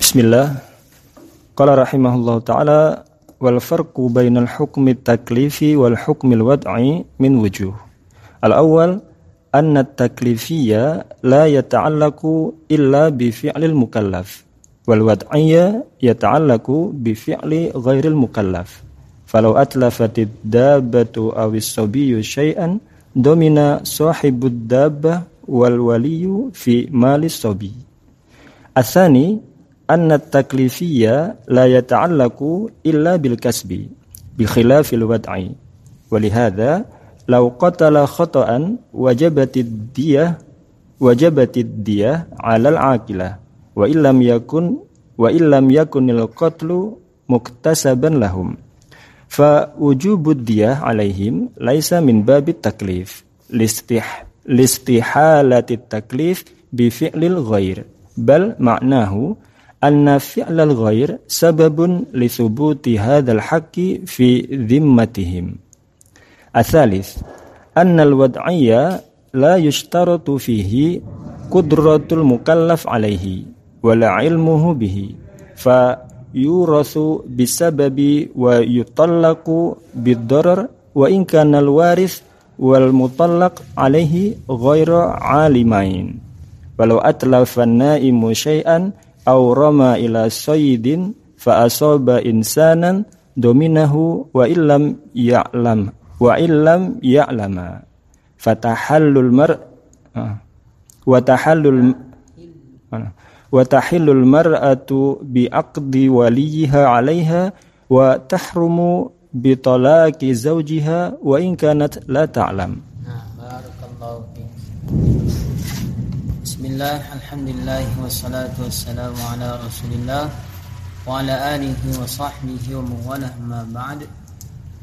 بسم الله قال رحمه الله تعالى والفرق بين الحكم التكليفي والحكم الوضعي من وجوه الأول أن التكليفية لا يتعلق إلا بفعل المكلف والوضعية يتعلق بفعل غير المكلف فلو أتلفت الدابة أو الصبي شيئا دمن صاحب الدابة والولي في مال الصبي Asani anna taklifiyya la yata'allaqu illa bil kasbi bi khilafil wad'i. Walihada law qatala khata'an wajabatid diyah wajabatid diyah 'ala al-aqilah wa illam yakun wa illam yakunil qatlu muktasaban lahum. Fa wujubud diyah 'alaihim laisa min babit taklif. Listih listihalatit taklif bi fi'lil ghair bal ma'nahu anna fi'lal ghair sababun li thubuti hadzal haqqi fi dhimmatihim. Atsalis, anna al-wad'iyya la yushtaratu fihi qudratul mukallaf alaihi wala ilmuhu bihi fa yurathu bisababi wa yutallaqu bid-darar wa in kana al-warith walau atlafan naimu syai'an aw rama ila sayyidin fa asaba insanan dominahu wa illam ya'lam wa illam ya'lama fatahallul mar wa tahallul wa tahillul mar'atu bi aqdi waliha 'alaiha wa tahrumu bi talaqi zawjiha wa in kanat la ta'lam. Nah, barakallahu Bismillah, Alhamdulillah, wassalatu wassalamu ala rasulillah Wa ala alihi wa sahbihi wa ma ba'd.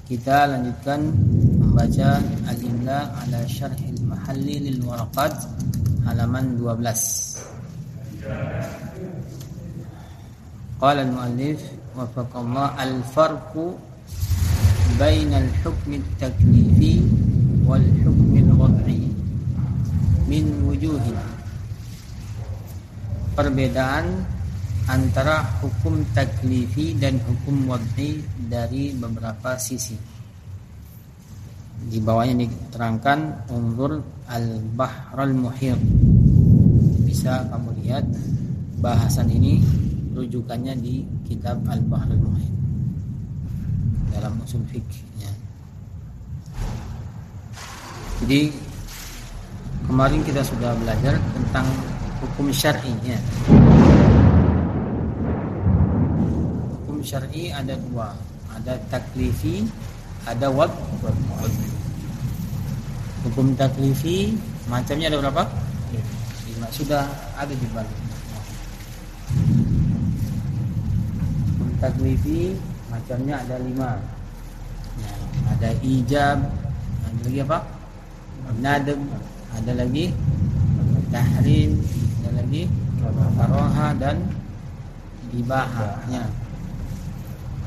Kita lanjutkan membaca Al-Imla ala syarhil mahalli lil waraqat Halaman 12 Qala al-muallif Wafaqallah al-farqu Bainal hukmi taklifi Wal hukmi al-wad'i Min wujuhin perbedaan antara hukum taklifi dan hukum wad'i dari beberapa sisi. Di bawahnya diterangkan unzur al-bahrul muhir. Bisa kamu lihat bahasan ini rujukannya di kitab al-bahrul muhir dalam usul fikihnya. Jadi kemarin kita sudah belajar tentang hukum syar'i ya. Hukum syar'i ada dua, ada taklifi, ada wad. Hukum taklifi macamnya ada berapa? Lima. Sudah ada di balik. Hukum taklifi macamnya ada lima. Ya, ada ijab, ada lagi apa? Nadem, ada lagi tahrim, lagi karoha dan ibahahnya.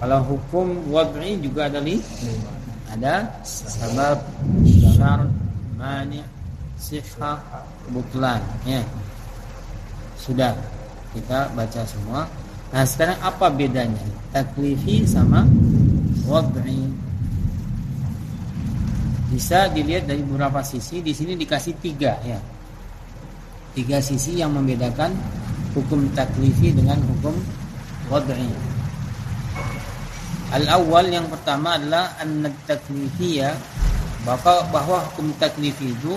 Kalau hukum wad'i juga ada li ada sebab syar mani sifah butlan ya. Sudah kita baca semua. Nah, sekarang apa bedanya taklifi sama wad'i? Bisa dilihat dari beberapa sisi. Di sini dikasih tiga ya tiga sisi yang membedakan hukum taklifi dengan hukum wad'i. Al-awwal yang pertama adalah an taklifiyya bahwa bahwa hukum taklifi itu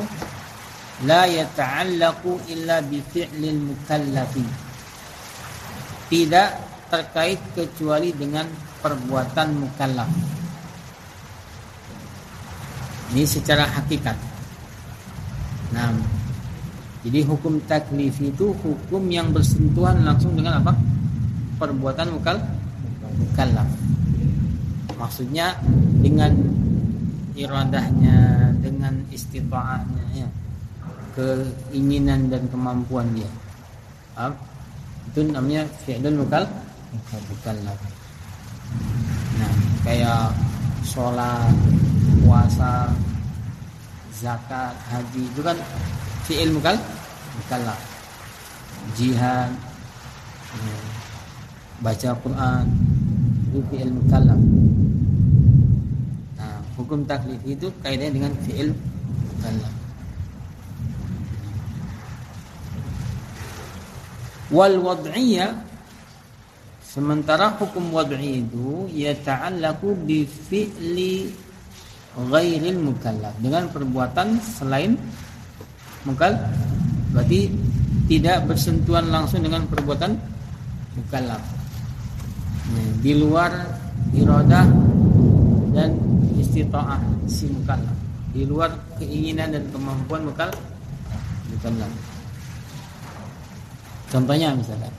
la yata'allaqu illa bi fi'lil mukallafi. Tidak terkait kecuali dengan perbuatan mukallaf. Ini secara hakikat. Nah, jadi hukum taklif itu hukum yang bersentuhan langsung dengan apa? Perbuatan mukal mukallaf. Maksudnya dengan iradahnya, dengan istita'ahnya ya. Keinginan dan kemampuan dia. Paham? Itu namanya fi'lul mukal mukallaf. Nah, kayak sholat, puasa, zakat, haji itu kan fi'il mukal mukallaf. jihad baca Quran itu fi'il mukallaf nah hukum taklif itu kaitannya dengan fi'il mukallaf wal wad'iyah sementara hukum wad'i itu yata'allaqu bi fi'li ghairil mukallaf. Dengan perbuatan selain mukallaf berarti tidak bersentuhan langsung dengan perbuatan mukallaf. Di luar iradah dan istita'ah si mukallaf. Di luar keinginan dan kemampuan mukallaf mukallaf. Contohnya misalnya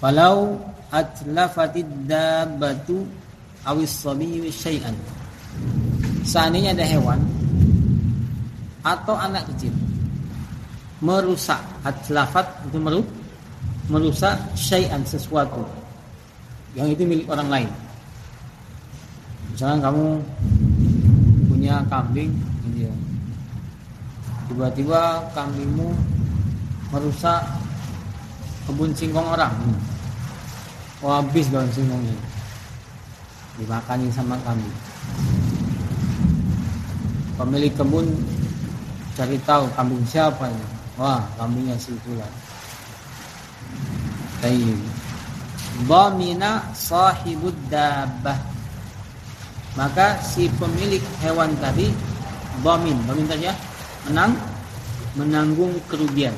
falau atlafatid dabbatu awis sabiyyu syai'an. Seandainya ada hewan atau anak kecil merusak atlafat itu meru merusak syai'an sesuatu yang itu milik orang lain. Misalnya kamu punya kambing gitu ya. tiba-tiba kambingmu merusak kebun singkong orang. Oh, habis daun singkongnya dimakani sama kambing. Pemilik kebun cari tahu kambing siapa ini wah kambingnya si fulan Tayyib. Dhamina sahibud dabbah. Maka si pemilik hewan tadi dhamin. Dhamin tadi ya? Menang menanggung kerugian.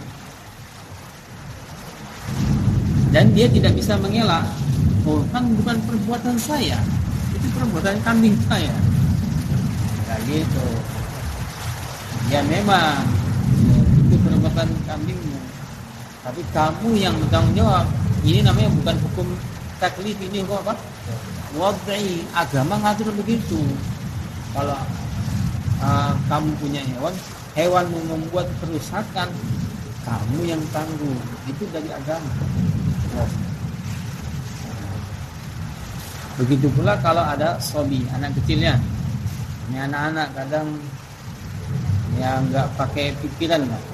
Dan dia tidak bisa mengelak. Oh kan bukan perbuatan saya. Itu perbuatan kambing saya. Kayak gitu. Ya memang perbuatan kambingmu. Tapi kamu yang bertanggung jawab. Ini namanya bukan hukum taklif ini kok apa? Wadai agama ngatur begitu. Kalau uh, kamu punya hewan hewan membuat kerusakan kamu yang tanggung. Itu dari agama. Begitu pula kalau ada sobi anak kecilnya. Ini anak-anak kadang yang nggak pakai pikiran lah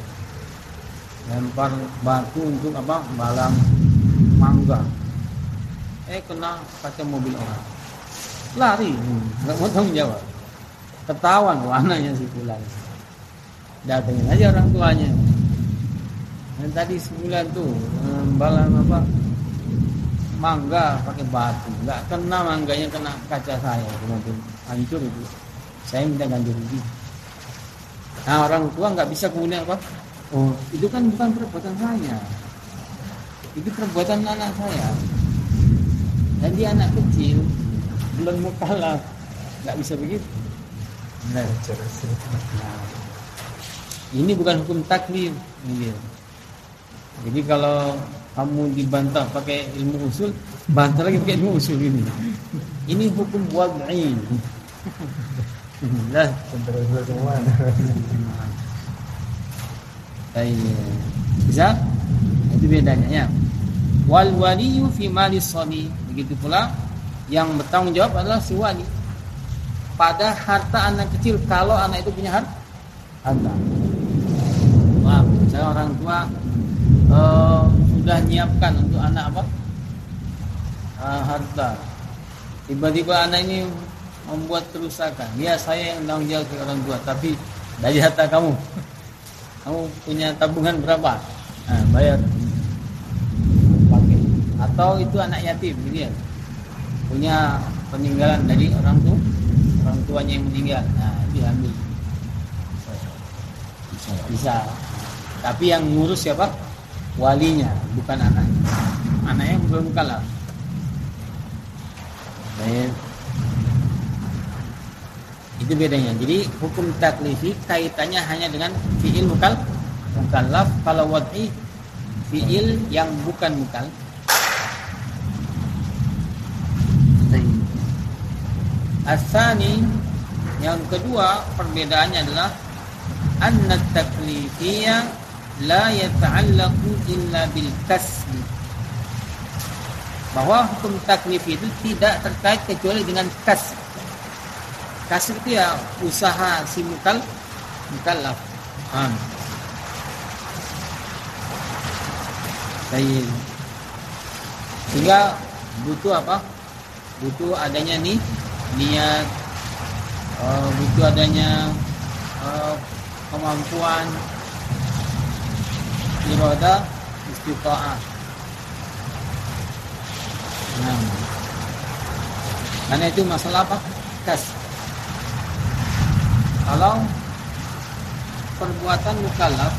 lempar batu untuk apa? Balang mangga. Eh kena kaca mobil orang. Lari. Nggak mau tanggung jawab. Ketahuan anaknya si pulang datengin aja orang tuanya. Dan tadi sebulan tuh balang apa? Mangga pakai batu. Nggak kena mangganya kena kaca saya. Kemudian hancur itu. Saya minta ganti rugi. Nah orang tua nggak bisa kemudian apa? Oh itu kan bukan perbuatan saya. Itu perbuatan anak saya. Dan dia anak kecil, belum mau kalah, nggak bisa begitu. Nah, nah, ini bukan hukum taklif. Jadi kalau kamu dibantah pakai ilmu usul, bantah lagi pakai ilmu usul ini. Ini hukum wad'i. Lah, semua. Bisa? Itu bedanya ya. Wal waliyu fi mali sabi. Begitu pula yang bertanggung jawab adalah si wali. Pada harta anak kecil kalau anak itu punya harta. Harta. Wah, saya orang tua uh, sudah nyiapkan untuk anak apa? Uh, harta. Tiba-tiba anak ini membuat kerusakan. Ya saya yang tanggung jawab ke orang tua, tapi dari harta kamu. Kamu punya tabungan berapa? Nah, bayar. Pakai. Atau itu anak yatim, gitu ya. Punya peninggalan dari orang tua, orang tuanya yang meninggal. Nah, diambil. Bisa. Bisa. Tapi yang ngurus siapa? Walinya, bukan anaknya. Anaknya belum kalah. Baik. Itu bedanya. Jadi hukum taklifi kaitannya hanya dengan fiil mukal mukallaf kalau wad'i fiil yang bukan mukal. Asani yang kedua perbedaannya adalah anna taklifiyya la yata'allaqu illa bil kasbi bahwa hukum taklif itu tidak terkait kecuali dengan kas kasih itu ya usaha si mukal mukallaf. Ah. Baik. Sehingga butuh apa? Butuh adanya nih niat, uh, butuh adanya uh, kemampuan iroda istita'ah. Nah, karena itu masalah apa? Kas. Kalau perbuatan mukallaf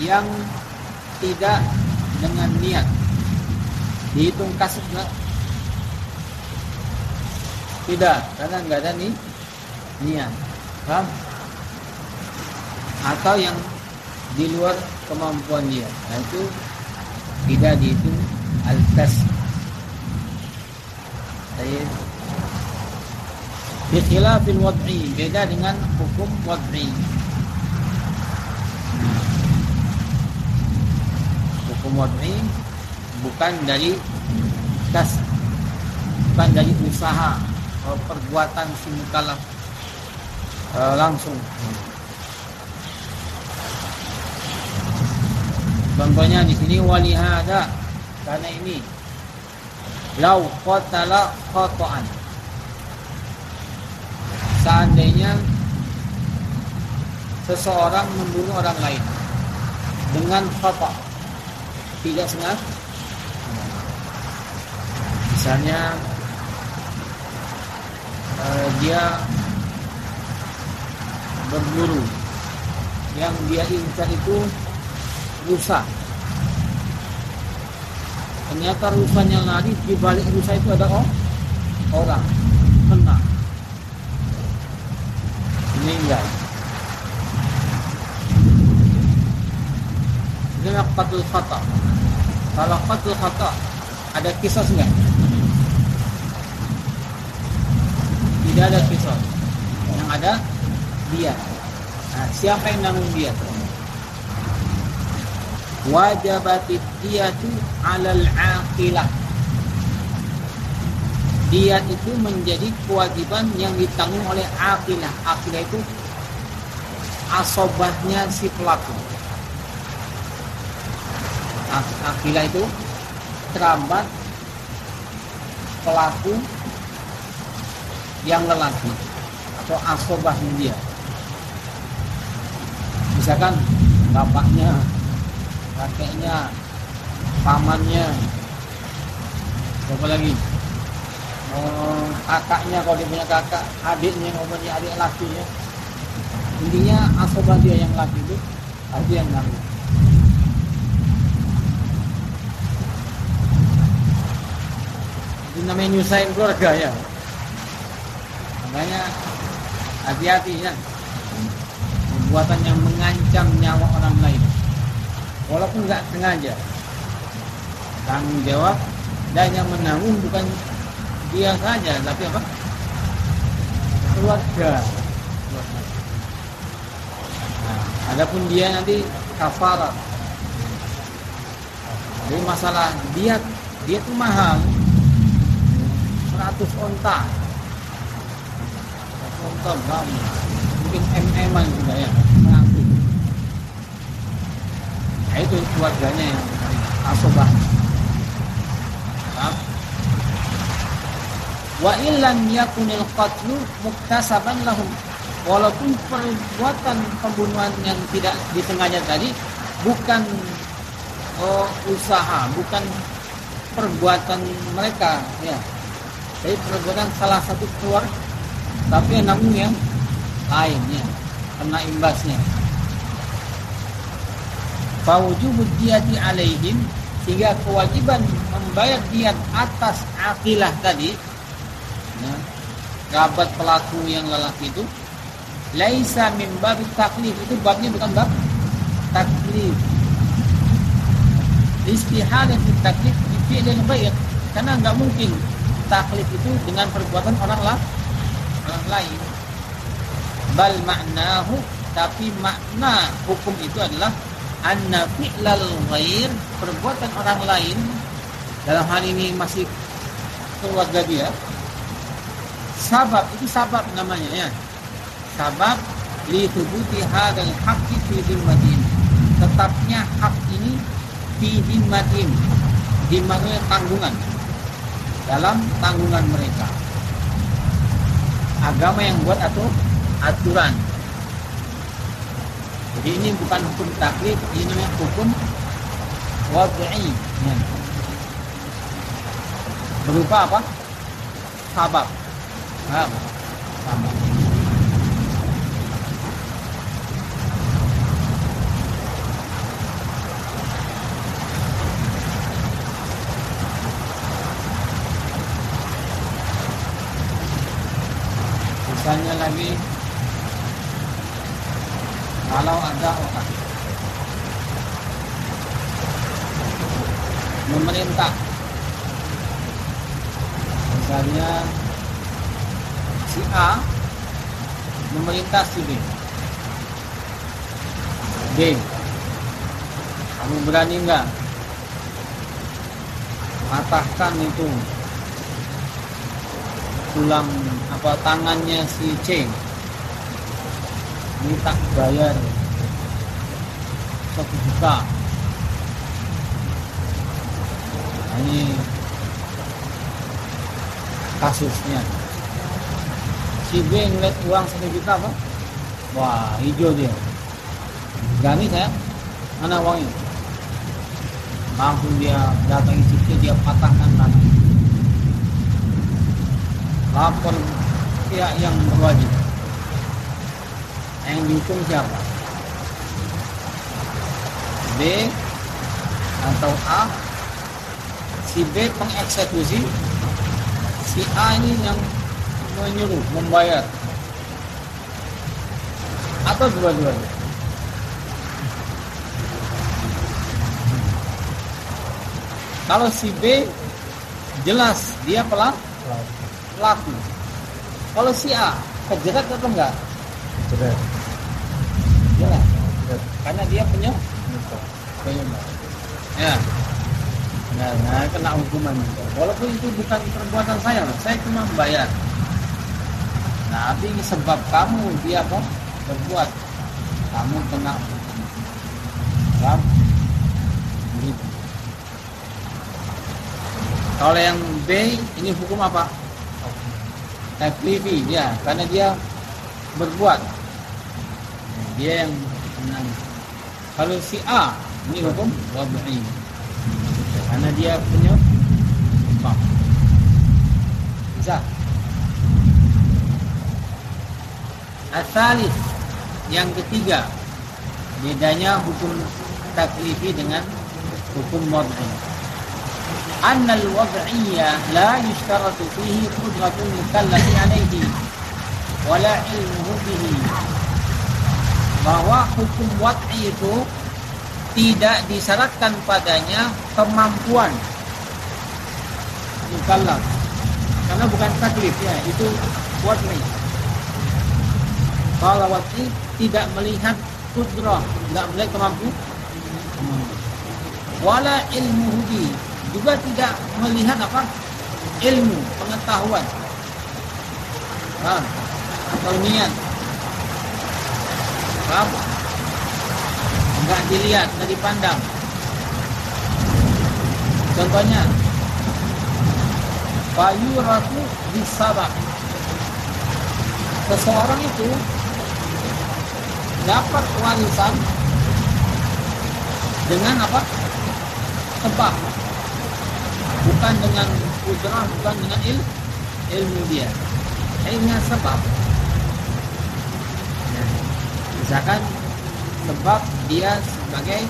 yang tidak dengan niat dihitung kasih enggak? Tidak, karena enggak ada nih niat. Paham? Atau yang di luar kemampuan dia. Nah itu tidak dihitung al-kasb. Bi khilafil wad'i, beda dengan hukum wad'i. Hukum wad'i bukan dari kas bukan dari usaha perbuatan si uh, langsung. Contohnya di sini walihada karena ini lau qatala khata'an. Seandainya seseorang membunuh orang lain dengan khata' tidak sengaja? Misalnya uh, dia berburu yang dia incar itu rusa ternyata rusanya lari di balik rusa itu ada orang kena meninggal. Ini qatul khata kalau qatul khata ada kisah enggak tidak ada kisah. Yang ada dia. Nah, siapa yang nanggung dia? Wajabatid diyatu alal aqilah Diat itu menjadi kewajiban yang ditanggung oleh aqilah. Aqilah itu asobahnya si pelaku. Aqilah itu kerabat pelaku yang lelaki atau asobahnya dia. Misalkan bapaknya kakeknya, pamannya, apa lagi? Oh, kakaknya kalau dia punya kakak, adiknya kalau adik laki ya. Intinya asobah dia yang laki itu, ada yang nanggung. Itu namanya nyusahin keluarga ya. Makanya hati-hati ya. Perbuatan yang mengancam nyawa orang lain walaupun nggak sengaja tanggung jawab dan yang menanggung bukan dia saja tapi apa? Keluarga. Nah, adapun dia nanti kafarat. Jadi masalah dia dia tuh mahal. 100 onta. 100 onta berapa mungkin mm-an juga ya Nah, itu keluarganya yang asobah. Wa illam yakunil qatlu muktasaban lahum. Walaupun perbuatan pembunuhan yang tidak disengaja tadi bukan oh, usaha, bukan perbuatan mereka, ya. Jadi perbuatan salah satu keluar, tapi namun yang lainnya kena imbasnya fawujubud diyati alaihim sehingga kewajiban membayar diat atas akilah tadi ya, kerabat pelaku yang lelaki itu laisa min bab taklif. Itu babnya bukan bab taklif. Istihadah taklif di fi'lil ghair. Karena nggak mungkin taklif itu dengan perbuatan orang lah orang lain. Bal maknahu tapi makna hukum itu adalah anna fi'lal ghair perbuatan orang lain. Dalam hal ini masih keluarga dia sabab itu sabab namanya ya. Sabab li thubuti hadzal haqqi fi dhimmatin tetapnya hak ini fi dimmatim dimmatimnya tanggungan dalam tanggungan mereka. Agama yang buat atau aturan. Jadi ini bukan hukum taklif ini namanya hukum wad'i ya. berupa apa? Sabab misalnya lagi kalau ada orang memerintah misalnya A memerintah si B B kamu berani enggak patahkan itu. Tulang apa tangannya si C. Ini tak bayar. Satu juta. Nah, ini kasusnya si B ngeliat uang satu juta apa? Wah hijau dia. Berani saya mana uangnya? Langsung dia datangi si dia patahkan tangan lapor pihak yang berwajib. Yang dihukum siapa? B atau A? Si B pengeksekusi. Si A ini yang menyuruh membayar atau dua-duanya kalau si B jelas dia pelaku pelaku. Kalau si A kejerat atau enggak? Jerat. Jelas. Karena dia punya penyebab. Ya. Nah, nah, kena hukuman. Walaupun itu bukan perbuatan saya, saya cuma membayar. Tapi sebab kamu dia apa? Berbuat. Kamu kena? Begitu. Kalau yang B ini hukum apa? taklifi dia karena dia berbuat dia yang menang kalau si A ini hukum wad'i karena dia punya sebab bisa Asalis yang ketiga bedanya hukum taklifi dengan hukum wad'i. Anna al-wad'iyya la yushtaratu fihi qudratul mukallafi alaihi wala ilmuhu bihi. Bahwa hukum wad'i itu tidak disyaratkan padanya kemampuan mukallaf. Karena bukan taklif ya, itu wad'i kalau wad'i tidak melihat kudrah tidak melihat kemampuan wala ilmu juga tidak melihat apa? Ilmu pengetahuan. Paham? Atau niat. Paham? Enggak dilihat enggak dipandang. Contohnya bayu ratu disabak. Seseorang itu dapat warisan dengan apa sebab bukan dengan ujrah, bukan dengan il, ilmu dia. Ilmunya sebab. Nah, misalkan sebab dia sebagai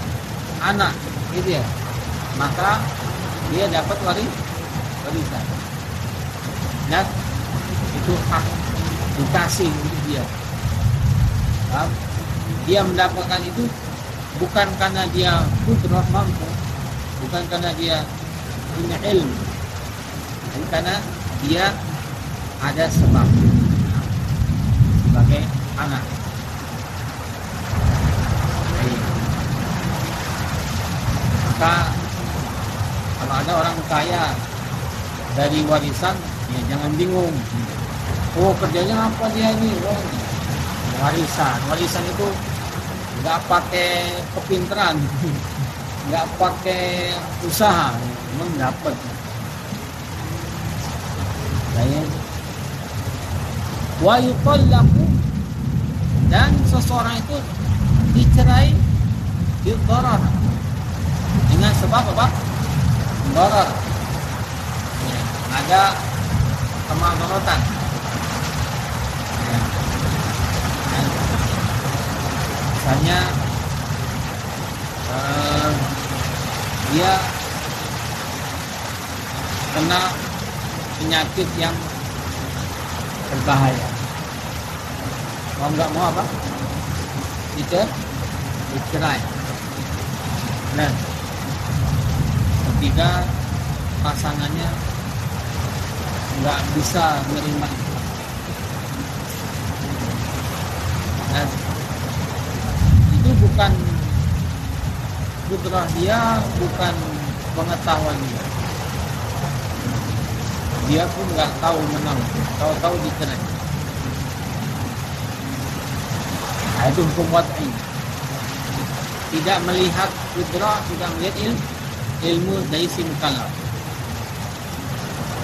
anak, gitu ya. Maka dia dapat waris warisan. Dan itu hak dikasih untuk dia. Nah, dia mendapatkan itu bukan karena dia putra mampu, bukan karena dia punya ilmu karena dia ada sebab. Sebagai anak. Maka kalau ada orang kaya dari warisan ya jangan bingung. Oh kerjanya apa dia ini? Oh, warisan. Warisan itu nggak pakai kepinteran nggak pakai usaha memang dapat saya dan seseorang itu dicerai bidarar dengan sebab apa? Darar. Ada kemadaratan. Misalnya uh, dia kena penyakit yang berbahaya. Mau nggak mau apa? Itu dicerai. Nah, ketika pasangannya nggak bisa menerima nah, itu bukan putra dia bukan pengetahuan dia. Dia pun nggak tahu menang tahu-tahu dicerai. Nah, itu hukum wad'i tidak melihat putra tidak melihat ilmu ilmu dari si mukallaf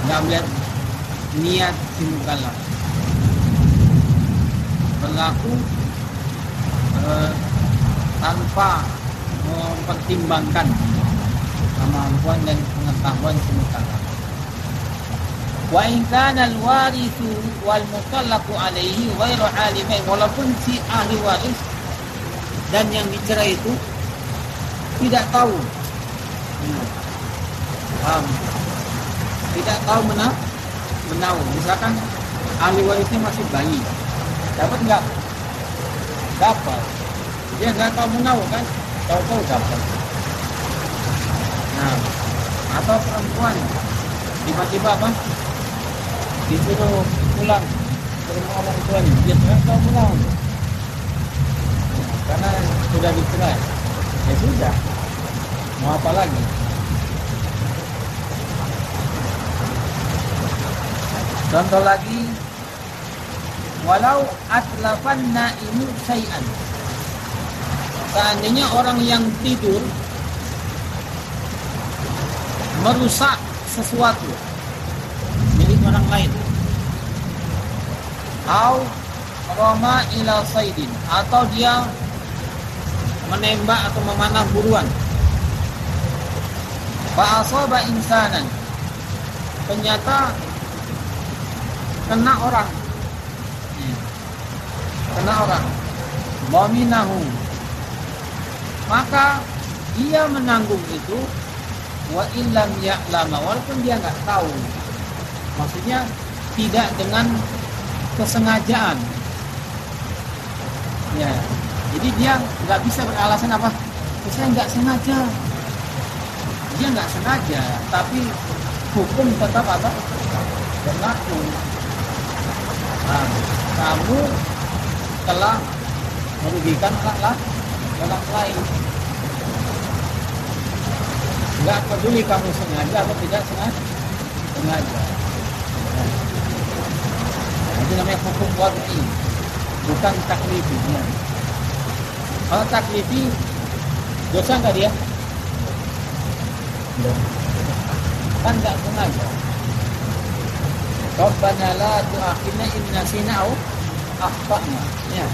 nggak melihat niat si berlaku eh, tanpa mempertimbangkan kemampuan dan pengetahuan mukallaf wa in kana al-warithu wal mukallafu alaihi ghairu alimin walaupun si ahli waris dan yang dicerai itu tidak tahu Paham? Tidak tahu menang, menau. Misalkan ahli warisnya masih bayi, dapat nggak? Dapat. Dia nggak tahu menau kan? Tahu-tahu dapat. Nah, atau perempuan tiba-tiba apa? Disuruh pulang ke rumah orang tuanya, dia nggak tahu menau. Karena sudah dicerai. Ya sudah, Mau apa lagi? Contoh lagi, walau atlafan naimu sayan. Seandainya orang yang tidur merusak sesuatu milik orang lain. Au roma ila saidin atau dia menembak atau memanah buruan Fa'asaba insanan. Ternyata kena orang. Kena orang. Waminahu. Maka dia menanggung itu wa illam ya'lama walaupun dia nggak tahu. Maksudnya tidak dengan kesengajaan. Ya. Jadi dia nggak bisa beralasan apa? Saya nggak sengaja dia nggak sengaja tapi hukum tetap apa berlaku nah, kamu telah merugikan orang orang lain. Nggak peduli kamu sengaja atau tidak sengaja. Sengaja. Nah, itu namanya hukum wad'i bukan taklifi kalau taklifi dosa nggak dia? Kan nggak sengaja. Rabbana la tu'akhidna in nasina au akhtana ya.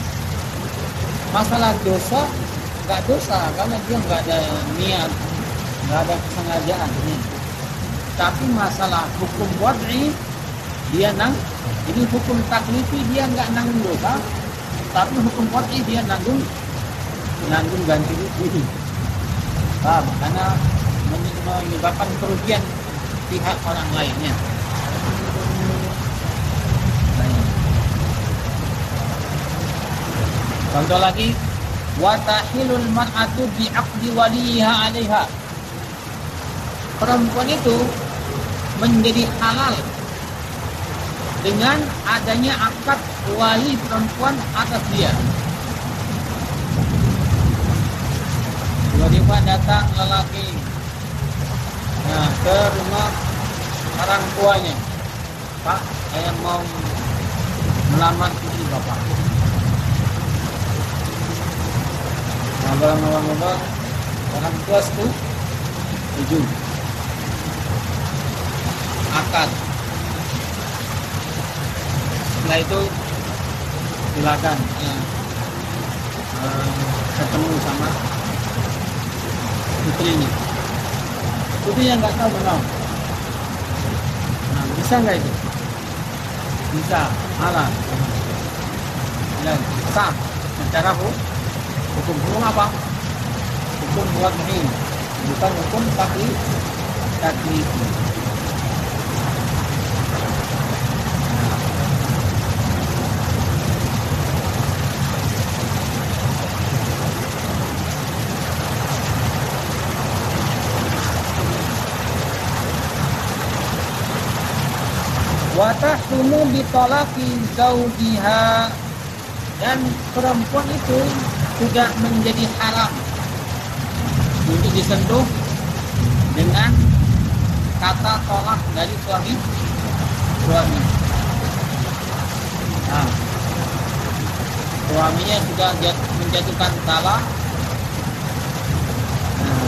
Masalah dosa nggak dosa karena dia nggak ada niat nggak ada kesengajaan ya. tapi masalah hukum wad'i dia nang ini hukum taklifi dia nggak nanggung dosa tapi hukum wad'i dia nanggung nanggung ganti rugi paham karena menyebabkan kerugian pihak orang lainnya. Contoh lagi, watahilul mar'atu bi'aqdi waliha 'alaiha. Perempuan itu menjadi halal dengan adanya akad wali perempuan atas dia. Tiba-tiba datang lelaki nah, ke rumah orang tuanya Pak saya mau melamar istri bapak ngobrol-ngobrol orang tua itu tujuh akad. Setelah itu silakan. Ya, uh, ketemu sama putrinya. Putrinya nggak tahu menau nah, bisa nggak itu? Bisa. Halal dan sah. Secara hukum hukum apa? Hukum buat ini. Bukan hukum tapi taklif watahtumu bitolaki zaujiha. Dan perempuan itu sudah menjadi haram untuk disentuh dengan kata tolak dari suami suami. Nah, suaminya sudah menjatuhkan talak. Nah,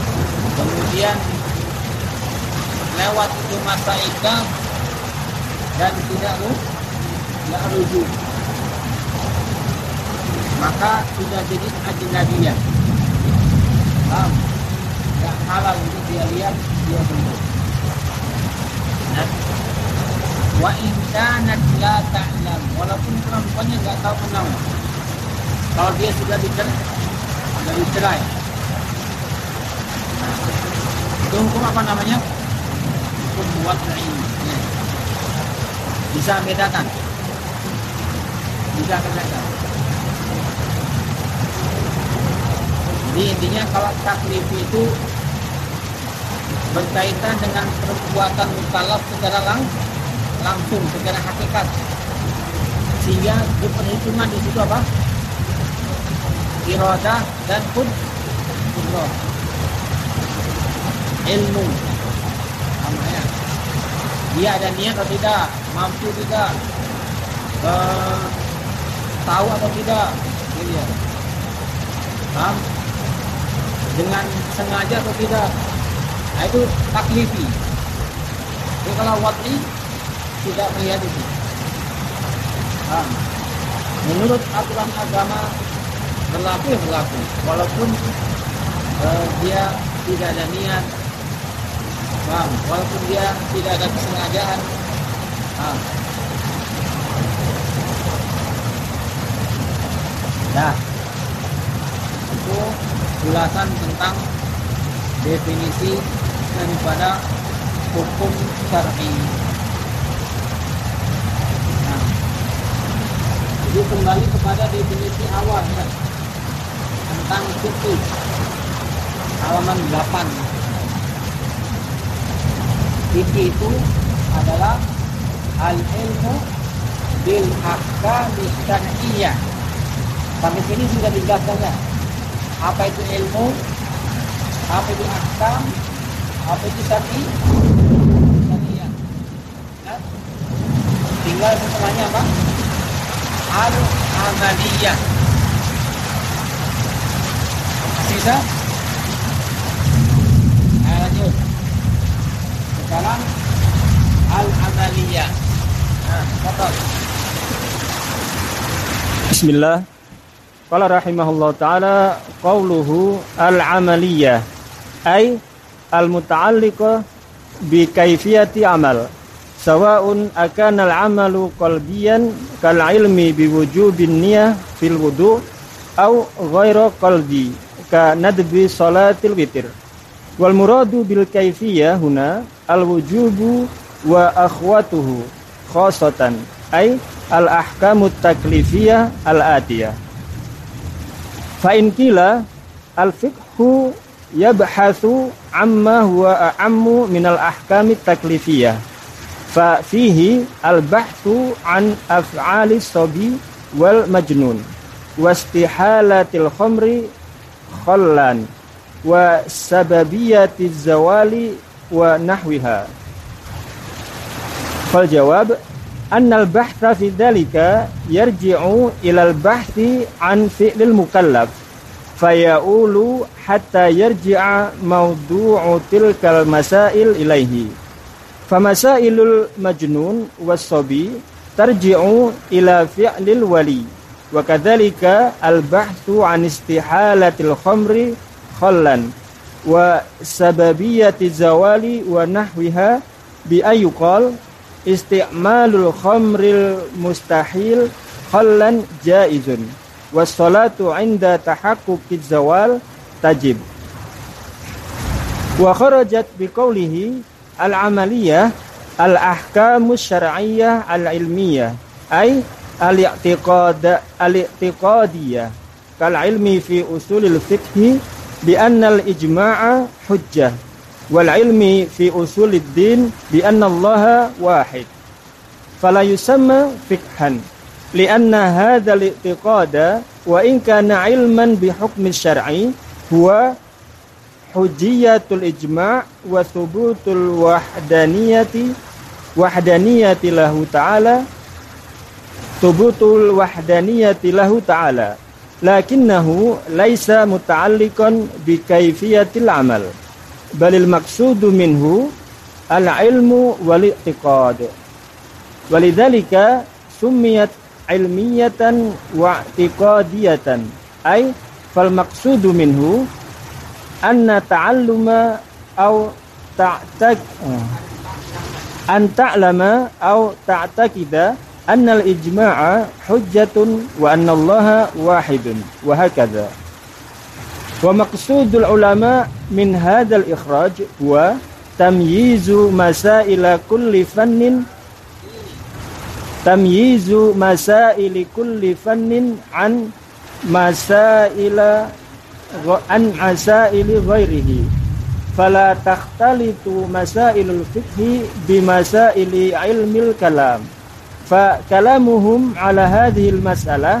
kemudian lewat itu masa idah dan tidak tidak rujuk maka sudah jadi ajnabiyah paham? Tidak halal untuk dia lihat dia bentuk wa in kanat la ta'lam. Walaupun perempuannya nggak tahu menang kalau dia sudah dicerai sudah dicerai. Nah, itu hukum apa namanya? Hukum ini. Bisa bedakan? Bisa bedakan jadi intinya kalau taklif itu berkaitan dengan perbuatan mukallaf secara lang langsung secara hakikat. Sehingga diperhitungkan di situ apa? Iradah dan pun ilmu. Namanya dia ada niat atau tidak? Mampu tidak? Uh, tahu atau tidak? Gitu ya paham dengan sengaja atau tidak? Nah itu taklifi. Jadi kalau wat'i tidak melihat itu. Paham? Menurut aturan agama berlaku ya berlaku. Walaupun uh, dia tidak ada niat. Paham? Walaupun dia tidak ada kesengajaan. Paham? Nah. Itu ulasan tentang definisi daripada hukum syar'i nah jadi kembali kepada definisi awal ya, tentang fikih halaman 8 Fikih itu adalah al ilmu bil ahkam syar'iyyah. Sampai sini sudah dijelaskannya. Apa itu ilmu? Apa itu ahkam? Apa itu syar'i? Syar'iyyah. Ya? Tinggal setelahnya apa? Al amaliyah. Bisa? Ayo lanjut. Sekarang al-amaliyah. Nah, betul. Bismillah. Qala rahimahullah taala qauluhu al-amaliyah ay al-muta'alliqa bi kaifiyati amal sawa'un akana al-amalu qalbiyan kal ilmi bi wujubin niyah fil wudu au ghaira qalbi ka nadbi salatil witir wal muradu bil kaifiyah huna al wujubu wa akhwatuhu khasatan ay al ahkamut taklifiyah al atiyah fa in qila al fiqhu yabhathu amma huwa a'ammu min al ahkamit taklifiyah. Fa fihi al bahthu an af'ali sabi wal majnun. Wastihalatil khamri khallan. Wa sababiyati zawali wa nahwiha. Fal jawab anna al bahtha fi dhalika yarji'u ila al bahthi an fi'lil mukallaf fayaqulu hatta yarji'a mawdu'u tilkal masail ilaihi famasailul majnun was-sabi tarji'u ila fi'lil wali wa kadzalika al-bahthu an istihalatil khamri khallan wa sababiyati zawali wa nahwiha bi ayyuqal isti'malul khamril mustahil khallan jaizun. Wassalatu inda tahaqquqiz zawal tajib. Wa kharajat biqaulihi al-amaliyah al-ahkamus syar'iyyah al-ilmiyah. Ay al-i'tiqad al-i'tiqadiyah. Kal ilmi fi usulil fiqh bi anna al-ijma'a hujjah wal ilmi fi usuliddin bi anna Allah wahid. Fala yusamma fiqhan lianna hadha al-i'tiqada wa in kana ilman bi hukmi syar'i huwa hujiyatul ijma' wa thubutul wahdaniyati wahdaniyati lahu ta'ala thubutul wahdaniyati lahu ta'ala lakinnahu muta'alliqan bi amal balil maqsudu minhu al ilmu wal i'tiqad walidhalika summiyat ilmiyatan wa i'tiqadiyatan ay fal maqsudu minhu anna ta'alluma au ta'tak an ta'lama au ta'takida annal ijma'a hujjatun wa anna allaha wahidun. Wa hakadha wa maqsudul ulama min hadzal ikhraj huwa tamyizu masaila kulli fannin tamyizu masaili kulli fannin an masaila an masaili ghairihi fala takhtalitu masailul fiqhi bi masaili ilmil kalam fa kalamuhum ala hadhihi al mas'alah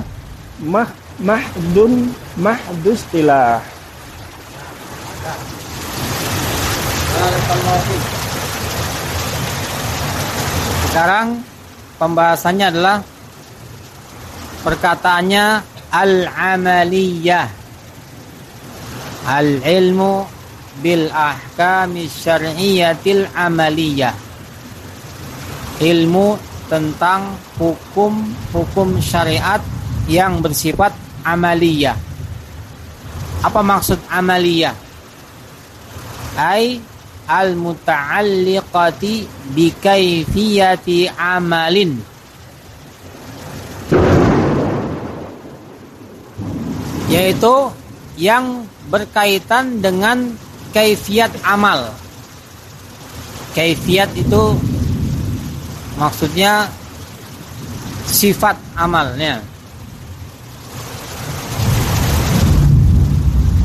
mahdun mahdus tilah sekarang pembahasannya adalah perkataannya al-amaliyah. Al-ilmu bil ahkami syar'iyatil amaliyah. Ilmu tentang hukum-hukum syariat yang bersifat amaliyah apa maksud amaliyah ai al-muta'alliqati bi kaifiyati amalin yaitu yang berkaitan dengan kaifiat amal. Kaifiat itu maksudnya sifat amalnya.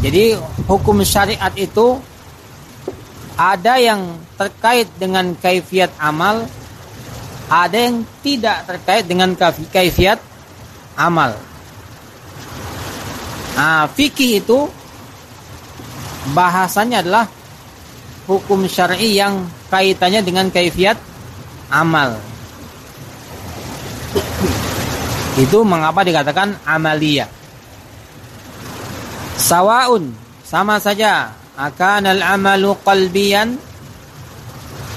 Jadi hukum syariat itu ada yang terkait dengan kaifiat amal, ada yang tidak terkait dengan kaifiat amal. Nah, fikih itu bahasannya adalah hukum syar'i yang kaitannya dengan kaifiat amal. Itu mengapa dikatakan amalia. Sawaun sama saja. Akan al-amalu qalbiyan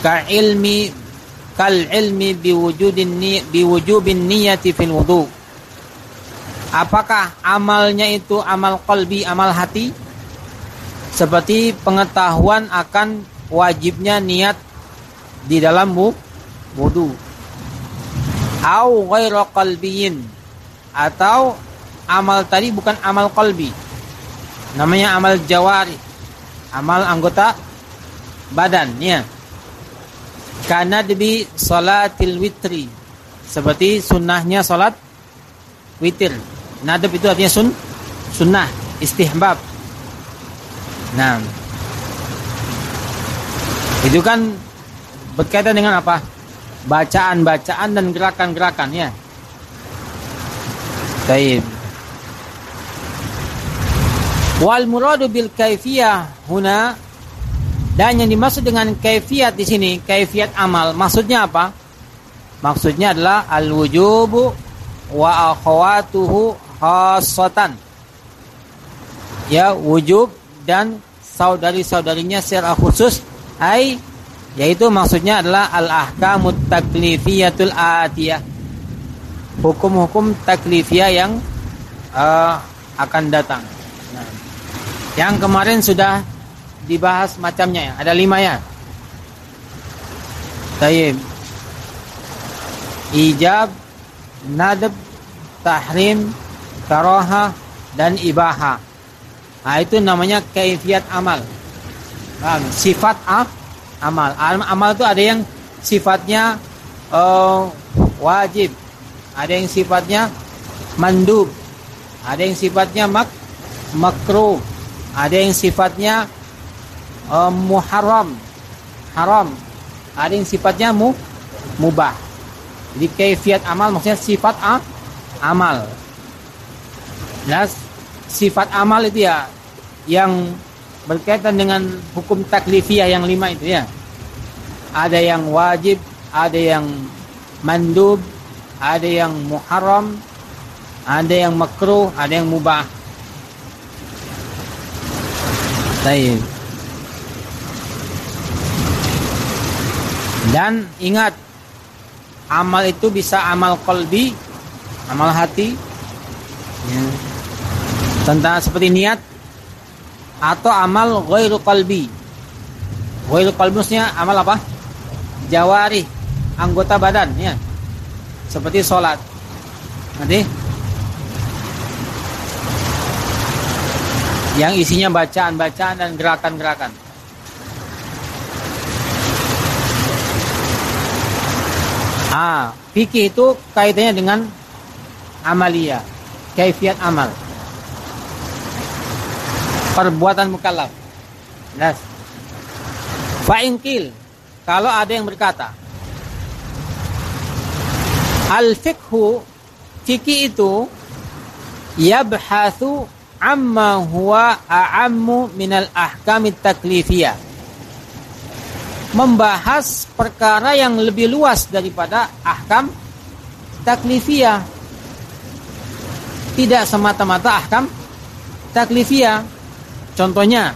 ka ilmi kal ilmi biwujudin ni biwujubin niyati fil wudu. Apakah amalnya itu amal qalbi amal hati? Seperti pengetahuan akan wajibnya niat di dalam wudu. Au ghairu qalbiyin. Atau amal tadi bukan amal qalbi namanya amal jawari. Amal anggota badannya karena demi salatil witri. Seperti sunnahnya salat witir. Nadab itu artinya sun sunnah istihbab. Nah. Itu kan berkaitan dengan apa? Bacaan-bacaan dan gerakan-gerakan ya. Baik. Wal muradu bil kaifiyah huna dan yang dimaksud dengan kaifiat di sini, kaifiat amal, maksudnya apa? Maksudnya adalah al wujubu wa akhawatuhu khassatan. ya wujub dan saudari-saudarinya secara khusus ai yaitu maksudnya adalah al-ahkamut taklifiyatul atiyah hukum-hukum taklifiyah yang uh, akan datang yang kemarin sudah dibahas macamnya ya. Ada lima ya? Tayyib. Ijab nadab tahrim karaha dan ibaha. Nah itu namanya kaifiat amal. Nah, sifat ah, amal. Amal itu ada yang sifatnya uh, wajib. Ada yang sifatnya mandub. Ada yang sifatnya mak makruh ada yang sifatnya uh, muharram haram ada yang sifatnya mu mubah jadi kaifiat amal maksudnya sifat ah, amal Nah, sifat amal itu ya yang berkaitan dengan hukum taklifiyah yang lima itu ya. Ada yang wajib, ada yang mandub, ada yang muharram, ada yang makruh, ada yang mubah. Baik. Dan ingat amal itu bisa amal kolbi, amal hati, ya tentang seperti niat atau amal ghairu qalbi. Ghairu qalbi maksudnya amal apa? Jawari, anggota badan ya. Seperti sholat. Nanti yang isinya bacaan-bacaan dan gerakan-gerakan. Ah, fikih itu kaitannya dengan amalia, kaifiat amal perbuatan mukallaf. Jelas. Fa'ingkil. Kalau ada yang berkata. Al-fiqhu. Fikih itu. Yabhathu amma huwa a'ammu minal ahkamit taklifiyah. Membahas perkara yang lebih luas daripada ahkam taklifiyah. Tidak semata-mata ahkam taklifiyah Contohnya,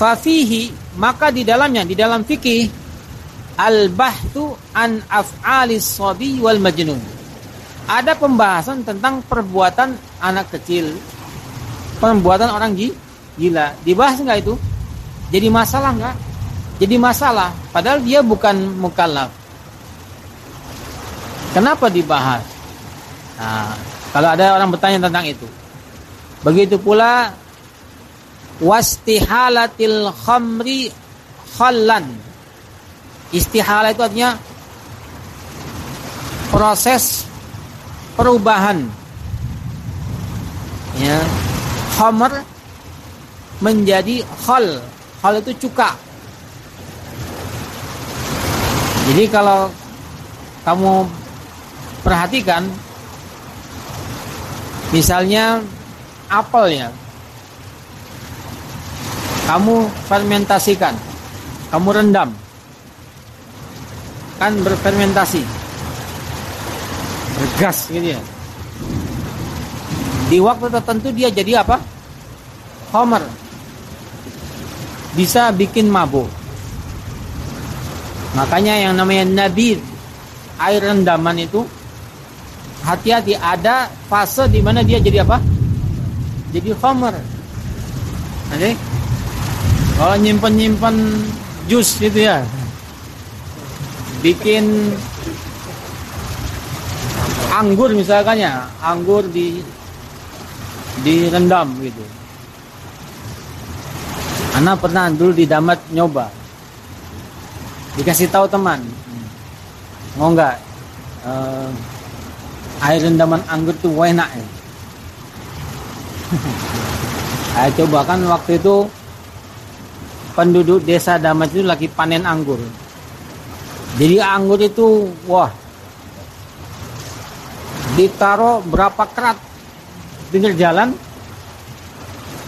fafihi maka di dalamnya di dalam fikih al-bahthu an af'alis sabi wal majnun. Ada pembahasan tentang perbuatan anak kecil, perbuatan orang gila. Dibahas enggak itu? Jadi masalah enggak? Jadi masalah, padahal dia bukan mukallaf. Kenapa dibahas? Nah, kalau ada orang bertanya tentang itu. Begitu pula wastihalatil khamri khallan istihala itu artinya proses perubahan ya khamr menjadi khal. Khal itu cuka. Jadi kalau kamu perhatikan misalnya apel ya kamu fermentasikan, kamu rendam, kan berfermentasi, bergas. Gitu ya. Di waktu tertentu dia jadi apa? Homer. Bisa bikin mabuk. Makanya yang namanya nabid, air rendaman itu hati-hati ada fase di mana dia jadi apa? Jadi homer. Oke? Kalau nyimpen-nyimpen jus gitu ya. Bikin anggur misalkan ya, anggur di direndam gitu. Anak pernah dulu di Damat nyoba. Dikasih tahu teman. Mau nggak uh, air rendaman anggur tuh enak ya. Saya coba kan waktu itu penduduk desa Damat itu lagi panen anggur. Jadi anggur itu wah ditaruh berapa kerat pinggir jalan.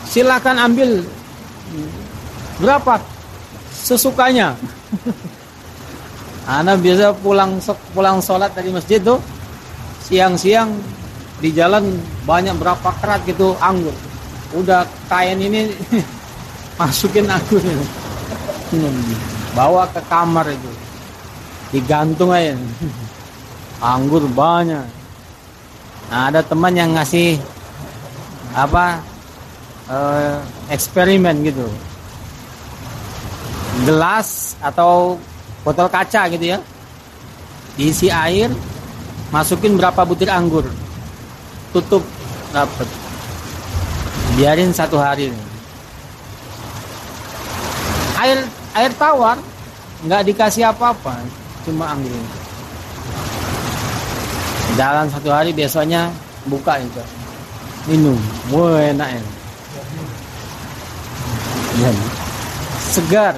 Silakan ambil berapa sesukanya. Anak biasa pulang pulang sholat dari masjid tuh siang-siang di jalan banyak berapa kerat gitu anggur. Udah kain ini masukin aku bawa ke kamar itu. Digantung aja. Anggur banyak. Nah ada teman yang ngasih apa uh, eksperimen gitu. Gelas atau botol kaca gitu ya. Diisi air masukin berapa butir anggur. Tutup dapat biarin satu hari. Air air tawar nggak dikasih apa-apa cuma anggur. Jalan satu hari besoknya buka itu minum. Wah enak ya. Ya. Segar.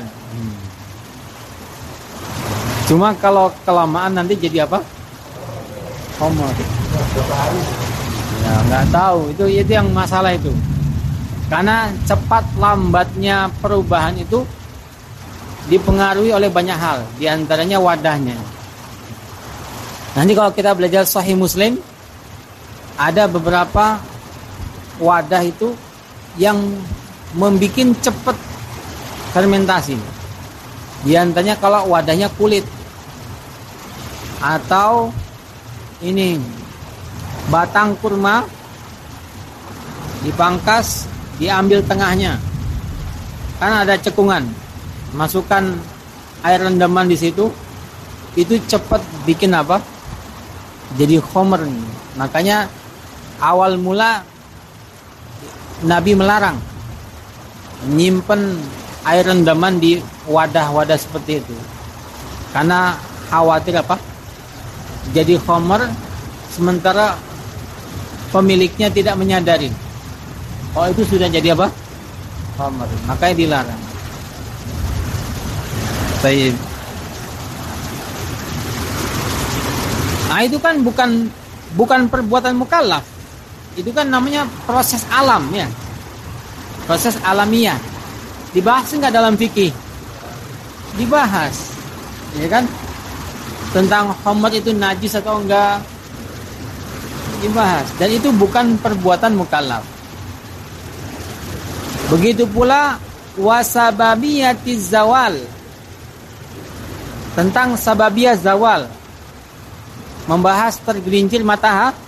Cuma kalau kelamaan nanti jadi apa? Homo. Ya nggak tahu. Itu itu yang masalah itu. Karena cepat lambatnya perubahan itu dipengaruhi oleh banyak hal, di antaranya wadahnya. Nanti kalau kita belajar Sahih Muslim, ada beberapa wadah itu yang membuat cepat fermentasi. Di antaranya kalau wadahnya kulit. Atau ini batang kurma dipangkas diambil tengahnya. Karena ada cekungan. Masukkan air rendaman di situ itu cepat bikin apa? Jadi homer. Makanya awal mula Nabi melarang nyimpen air rendaman di wadah-wadah seperti itu karena khawatir apa jadi homer sementara pemiliknya tidak menyadari Oh itu sudah jadi apa? Khamar. Makanya dilarang. Baik. Nah itu kan bukan bukan perbuatan mukallaf. Itu kan namanya proses alam ya. Proses alamiah. Dibahas enggak dalam fikih? Dibahas. Ya kan? Tentang khamar itu najis atau enggak? Dibahas. Dan itu bukan perbuatan mukallaf. Begitu pula wasababiyatiz zawal. Tentang sababiyah zawal. Membahas tergelincir matahari.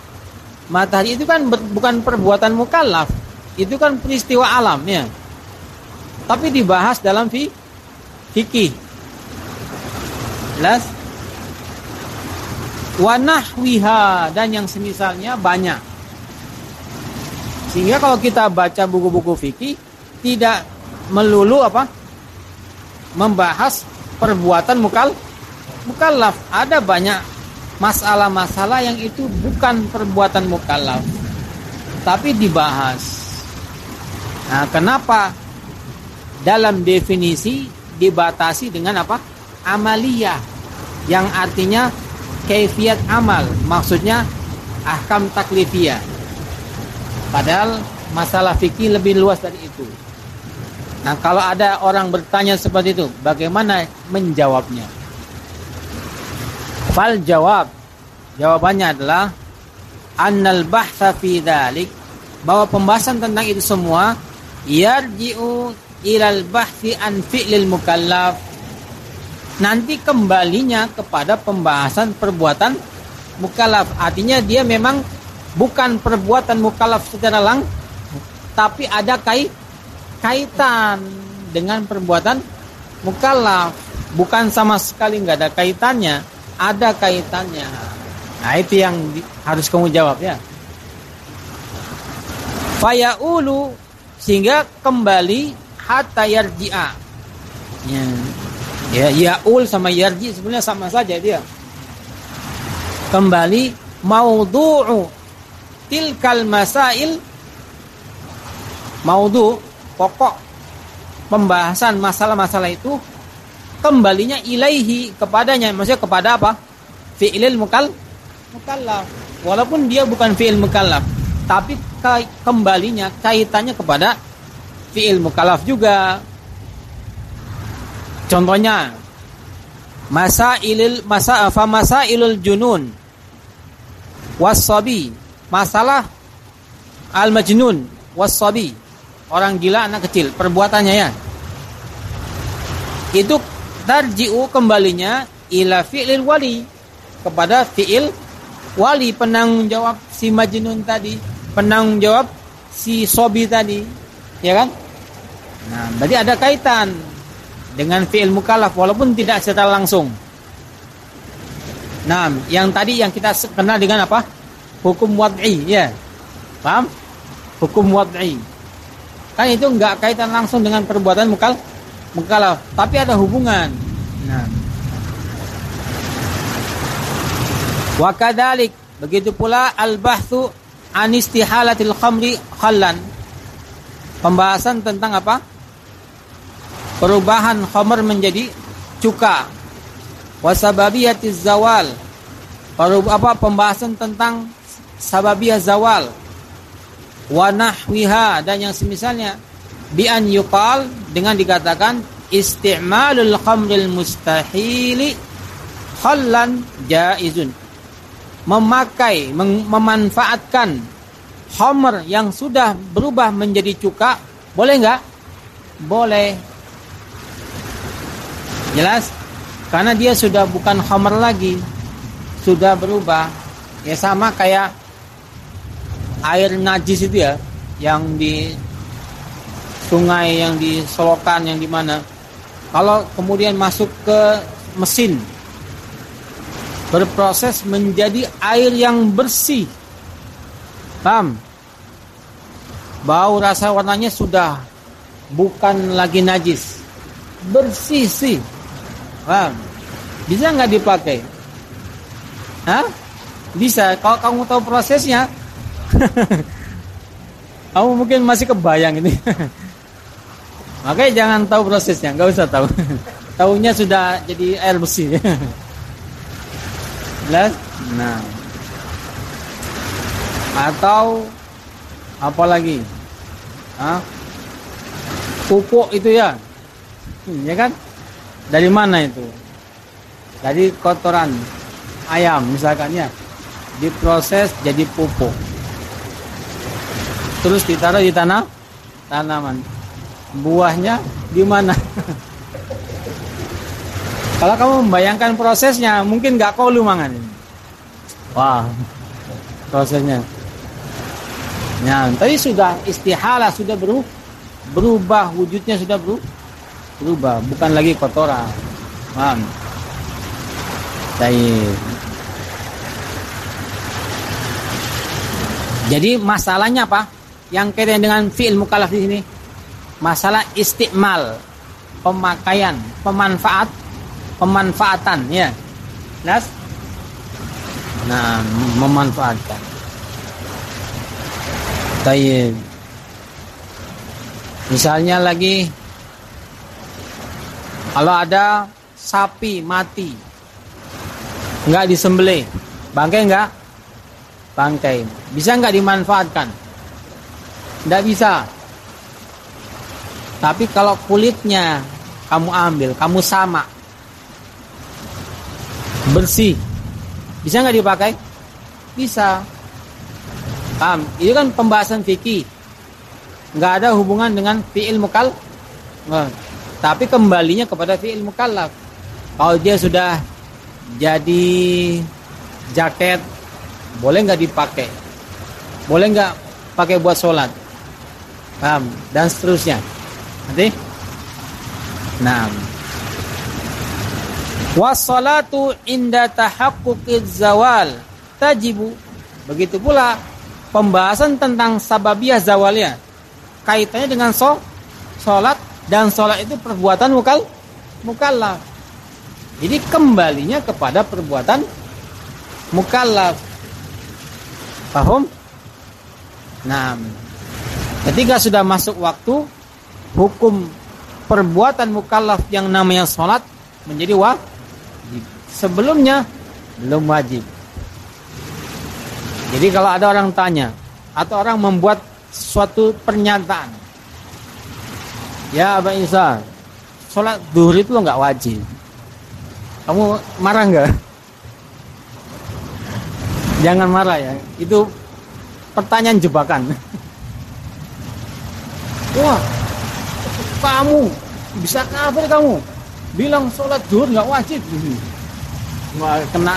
Matahari itu kan bukan perbuatan mukallaf. Itu kan peristiwa alam ya. Tapi dibahas dalam fi fikih. Jelas? Wanahwiha dan yang semisalnya banyak. Sehingga kalau kita baca buku-buku fikih tidak melulu apa membahas perbuatan mukal mukallaf ada banyak masalah-masalah yang itu bukan perbuatan mukallaf tapi dibahas. Nah kenapa dalam definisi dibatasi dengan apa? Amaliyah yang artinya kaifiat amal maksudnya ahkam taklifiyah. Padahal masalah fikih lebih luas dari itu. Nah kalau ada orang bertanya seperti itu, bagaimana menjawabnya? Fal jawab, jawabannya adalah annal bahtha fi dhalik. Bahwa pembahasan tentang itu semua yarji'u ilal bahthi an fi'lil mukallaf. Nanti kembalinya kepada pembahasan perbuatan mukallaf. Artinya dia memang bukan perbuatan mukallaf secara lang tapi ada kait kaitan dengan perbuatan mukallaf. Bukan sama sekali nggak ada kaitannya ada kaitannya. Nah itu yang di, harus kamu jawab ya. Fayaulu sehingga kembali hatta yarji'a. Ya. Ya yaul sama yarji sebenarnya sama saja dia. Kembali maudhu'u tilkal masail. Maudhu pokok pembahasan masalah-masalah itu kembalinya ilaihi kepadanya. Maksudnya kepada apa? Fi'lil mukal mukallaf. Walaupun dia bukan fi'il mukallaf tapi kembalinya kaitannya kepada fi'il mukallaf juga. Contohnya masa ilil masa fa masailul junun wasabi masalah al majnun wasabi orang gila anak kecil. Perbuatannya ya. Itu tarji'u kembalinya ila fi'lil wali. Kepada fi'il wali penanggung jawab si majnun tadi penanggung jawab si sobi tadi. Ya kan? Nah berarti ada kaitan dengan fi'il mukallaf walaupun tidak secara langsung. Nah yang tadi yang kita kenal dengan apa? Hukum wad'i ya. Paham? Hukum wad'i. Kan itu enggak kaitan langsung dengan perbuatan mukal mukallaf tapi ada hubungan nah Wa kadzalik begitu pula al-bahthu an istihalatil khamri khallan. Pembahasan tentang apa? Perubahan khamr menjadi cuka. Wa sababiyatiz zawal. apa pembahasan tentang sababiyah zawal. Wa nahwiha dan yang semisalnya bi an yuqal dengan dikatakan isti'malul khamril mustahili khallan jaizun. Memakai mem memanfaatkan homer yang sudah berubah menjadi cuka boleh nggak? Boleh. Jelas? Karena dia sudah bukan homer lagi sudah berubah. Ya sama kayak air najis itu ya yang di sungai yang di solokan yang di mana kalau kemudian masuk ke mesin berproses menjadi air yang bersih. Paham? Bau rasa warnanya sudah bukan lagi najis. Bersih sih. Paham? Bisa nggak dipakai? Hah? Bisa. Kalau kamu tahu prosesnya, kamu mungkin masih kebayang ini. Makanya jangan tahu prosesnya, nggak usah tahu. Tahunya sudah jadi air bersih. Jelas? Nah. Atau apa lagi? Hah? Pupuk itu ya. Ya kan? Dari mana itu? Dari kotoran ayam misalkan ya. Diproses jadi pupuk. Terus ditaruh di tanah tanaman. Buahnya di mana? Kalau kamu membayangkan prosesnya, mungkin nggak kau mangan ini. Wah, prosesnya. Ya, tadi sudah istihala, sudah berubah, berubah wujudnya sudah berubah, bukan lagi kotoran. Paham? Baik. Jadi masalahnya apa? Yang kaitan dengan fi'il mukallaf di sini. Masalah istimal, pemakaian, pemanfaat pemanfaatan ya. Nas? Nah memanfaatkan. Tayyib. Misalnya lagi kalau ada sapi mati nggak disembelih bangkai nggak? Bangkai. Bisa nggak dimanfaatkan? Nggak bisa tapi kalau kulitnya kamu ambil kamu sama. Bersih. Bisa nggak dipakai? Bisa. Paham? Itu kan pembahasan fikih. Nggak ada hubungan dengan fiil mukal nah, tapi kembalinya kepada fiil mukallaf. Kalau dia sudah jadi jaket boleh nggak dipakai? Boleh nggak pakai buat sholat? Paham? Dan seterusnya nanti nah Wassalatu inda tahaqquqiz zawal tajibu. Begitu pula pembahasan tentang sababiah zawalnya. Kaitannya dengan so, salat dan salat itu perbuatan mukal mukallaf. Jadi kembalinya kepada perbuatan mukallaf. Paham? Nah, ketika sudah masuk waktu hukum perbuatan mukallaf yang namanya salat menjadi wajib Sebelumnya belum wajib. Jadi kalau ada orang tanya atau orang membuat suatu pernyataan, ya Abang Isa, sholat duhur itu nggak wajib. Kamu marah nggak? Jangan marah ya. Itu pertanyaan jebakan. Wah, kamu bisa kafir kamu. Bilang sholat zuhur nggak wajib. Wah, kena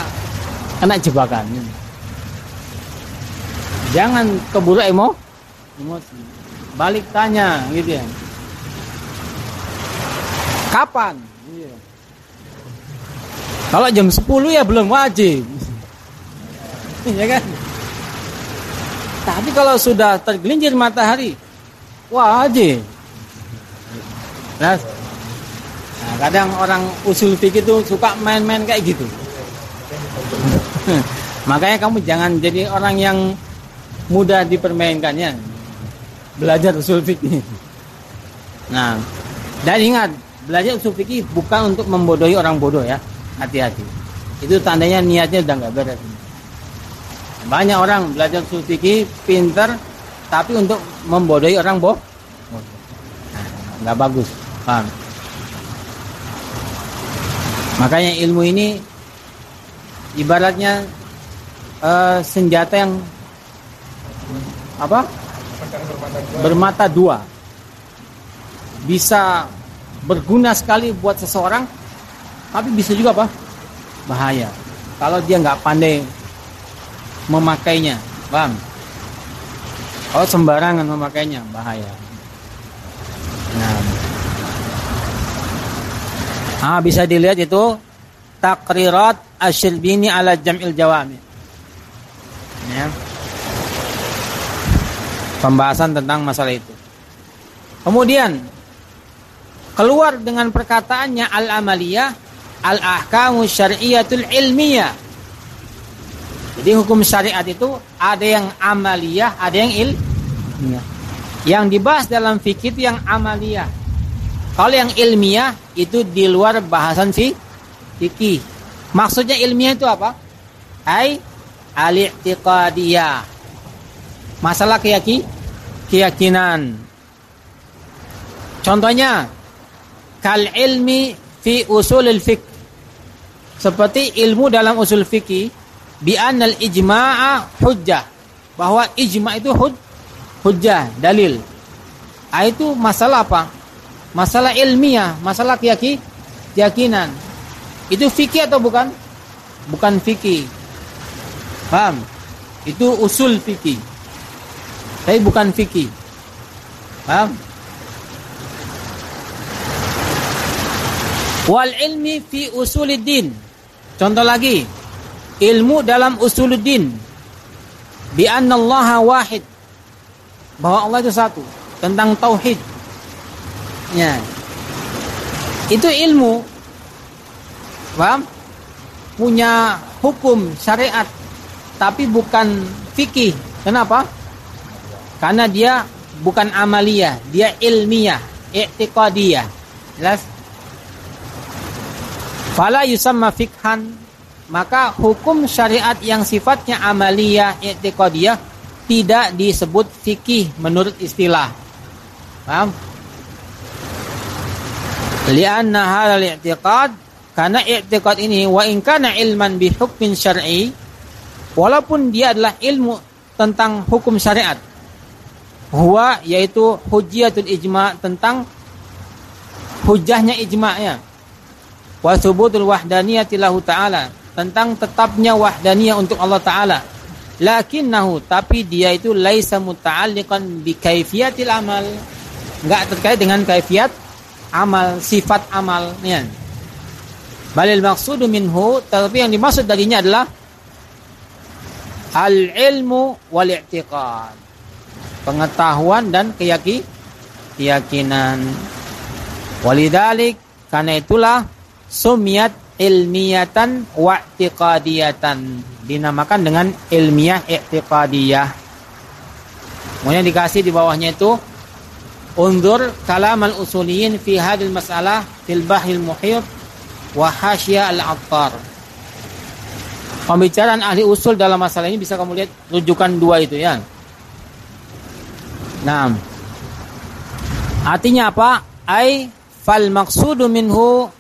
kena jebakan. Jangan keburu emo, emosi. Balik tanya gitu ya. Kapan? Iya. Kalau jam 10 ya belum wajib. ya kan? Tapi kalau sudah tergelincir matahari, wajib. Nah, kadang orang usul fikih itu suka main-main kayak gitu. Makanya kamu jangan jadi orang yang mudah dipermainkannya. Belajar usul fikih. Nah, dan ingat, belajar usul fikih bukan untuk membodohi orang bodoh ya. Hati-hati. Itu tandanya niatnya udah nggak beres. Banyak orang belajar usul fikih pinter tapi untuk membodohi orang boh nah, nggak bagus. Makanya ilmu ini ibaratnya uh, senjata yang apa? Bermata dua. Bisa berguna sekali buat seseorang, tapi bisa juga apa? Bahaya. Kalau dia nggak pandai memakainya, paham? Kalau sembarangan memakainya, bahaya. Ah, bisa dilihat itu takrirat bini ala jam'il jawami. Ya pembahasan tentang masalah itu. Kemudian keluar dengan perkataannya al-amaliyah al-ahkamu syariyatul ilmiyah. Jadi hukum syariat itu ada yang amaliyah, ada yang ilmiah. Yang dibahas dalam fikih yang amaliyah. Kalau yang ilmiah itu di luar bahasan fikih. Maksudnya ilmiah itu apa? Hai al-i'tiqadiyah masalah keyaki, keyakinan. Contohnya kal ilmi fi usulil fik seperti ilmu dalam usul fikih bi anal ijma'a hujjah bahwa ijma itu hujjah dalil. Ah, itu masalah apa? Masalah ilmiah, masalah keyaki, keyakinan. Itu fikih atau bukan? Bukan fikih. Paham? Itu usul fikih. Tapi bukan fikih. Paham? Wal ilmi fi usuluddin. Contoh lagi. Ilmu dalam usuluddin. Bi anna Allah wahid. Bahwa Allah itu satu. Tentang tauhid. Ya. Itu ilmu. Paham? Punya hukum syariat tapi bukan fikih. Kenapa? Karena dia bukan amalia, dia ilmiah, i'tiqadiyah. Jelas? Fala yusamma fikhan, maka hukum syariat yang sifatnya amalia, i'tiqadiyah tidak disebut fikih menurut istilah. Paham? Lianna halal i'tiqad karena i'tiqad ini wa in kana ilman bi hukmin syar'i walaupun dia adalah ilmu tentang hukum syariat. Huwa yaitu hujiatul ijma tentang hujahnya ijma'nya. Wa subutul wahdaniyati lahu ta'ala tentang tetapnya wahdaniyah untuk Allah taala. Lakinnahu tapi dia itu laisa muta'alliqan bi kaifiyatil amal. Enggak terkait dengan kaifiat amal sifat amalnya balil maqsudu minhu tapi yang dimaksud darinya adalah al ilmu wal i'tiqad pengetahuan dan keyaki, keyakinan. Walidalik karena itulah sumiat ilmiatan wa i'tiqadiyatan dinamakan dengan ilmiah i'tiqadiyah. Kemudian dikasih di bawahnya itu undur kalam al-usuliyin fi hadil masalah fil bahil muhit wa hasyiah al-attar. Pembicaraan ahli usul dalam masalah ini bisa kamu lihat rujukan dua itu ya. Nah, artinya apa? Ai fal maksudu minhu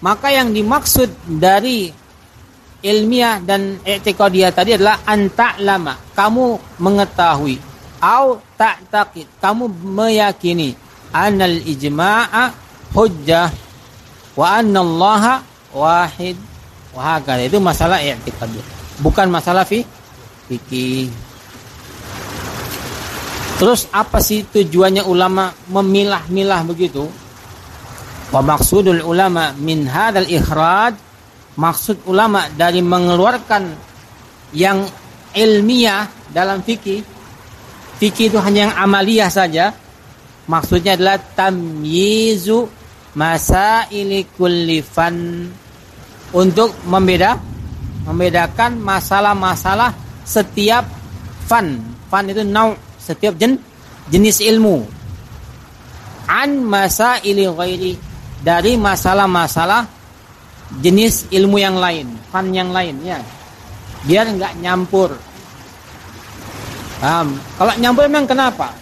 maka yang dimaksud dari ilmiah dan etikadiyah tadi adalah anta lama kamu mengetahui au ta'taqid. Kamu meyakini anal ijma'a hujjah wa anna Allah wahid wa itu masalah i'tiqad. Bukan masalah fi fikih. Terus apa sih tujuannya ulama memilah-milah begitu? Wa maksudul ulama min hadal ikhraj. Maksud ulama dari mengeluarkan yang ilmiah dalam fikih fikih itu hanya yang amaliyah saja. Maksudnya adalah tamyizu masaili kulli fan. Untuk membeda membedakan masalah-masalah setiap fan. Fan itu nau setiap jen, jenis ilmu. An masaili ghairi dari masalah-masalah jenis ilmu yang lain fan yang lain ya. Biar nggak nyampur Paham? Kalau nyampur memang kenapa?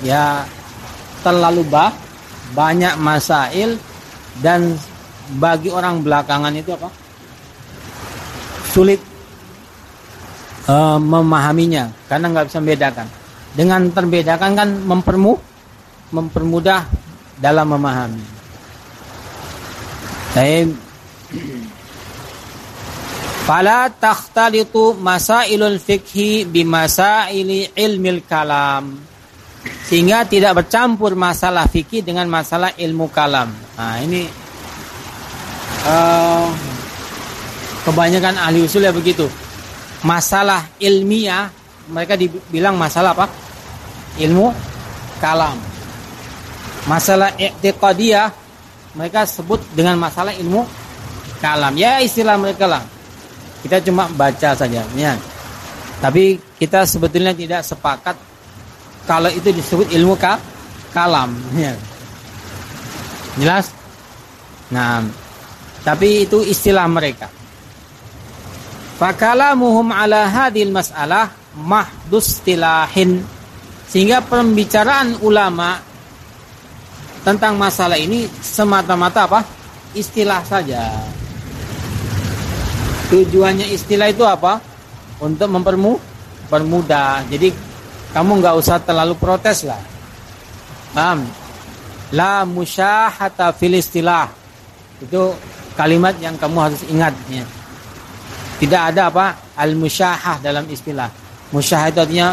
Ya terlalu bah, banyak masail dan bagi orang belakangan itu apa? Sulit uh, memahaminya karena nggak bisa membedakan. Dengan terbedakan kan mempermu mempermudah dalam memahami. Saya Fala takhtalitu masailul fikhi bimasaili ilmil kalam. Sehingga tidak bercampur masalah fikih dengan masalah ilmu kalam. Nah, ini uh, kebanyakan ahli usul ya begitu. Masalah ilmiah mereka dibilang masalah apa? Ilmu kalam. Masalah i'tiqadiyah mereka sebut dengan masalah ilmu kalam. Ya istilah mereka lah kita cuma baca saja, ya. Tapi kita sebetulnya tidak sepakat kalau itu disebut ilmu ka kalam, ya. Jelas? Nah, tapi itu istilah mereka. Fakalamuhum ala hadil mas'alah mahdus tilahin sehingga pembicaraan ulama tentang masalah ini semata-mata apa? Istilah saja. Tujuannya istilah itu apa? Untuk mempermu permudah. Jadi kamu nggak usah terlalu protes lah. Paham? La musyahata fil istilah. Itu kalimat yang kamu harus ingat ya. Tidak ada apa al musyahah dalam istilah. Musyahah itu artinya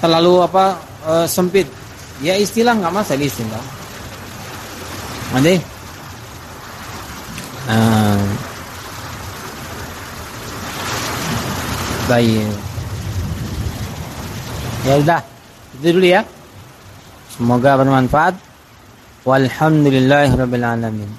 terlalu apa e, sempit. Ya istilah nggak masalah istilah. Nanti. Nah, Baik. Ya udah, itu dulu ya. Semoga bermanfaat. Walhamdulillahirabbil alamin.